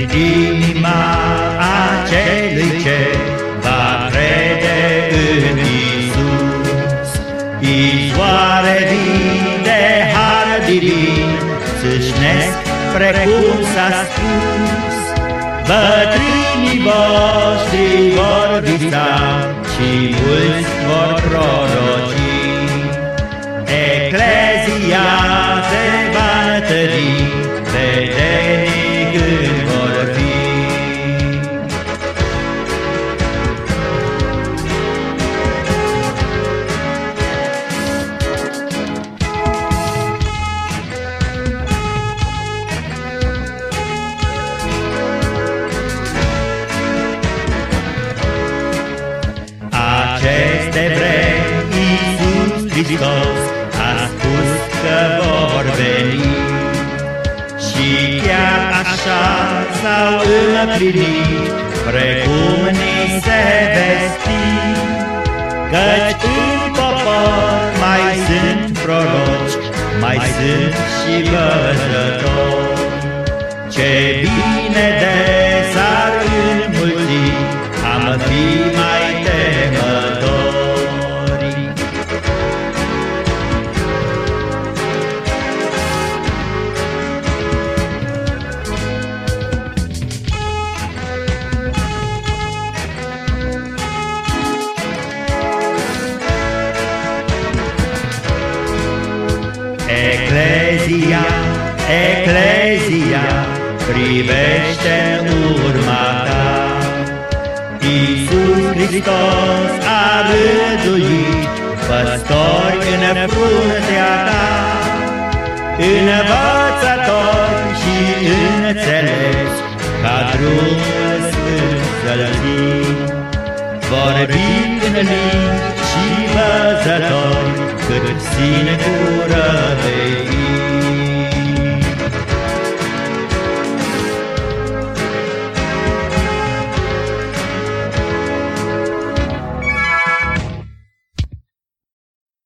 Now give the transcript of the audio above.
inima acelui ce va crede în Isus. Izvoare vii de har divin, țâșnesc precum s-a spus, bătrânii voștri vor visa și mulți vor proroci. Hristos a spus că vor veni. Și chiar așa s-au împlinit Precum ni se vesti. Căci în popor mai sunt proroci Mai sunt și văzători. Ce bine de Eclezia, Eclezia, privește în urma ta. Iisus Hristos a rânduit păstori în fruntea ta, învățători și înțelepți, ca drumul sfânt să-l vorbind în limbi și văzători, cât singur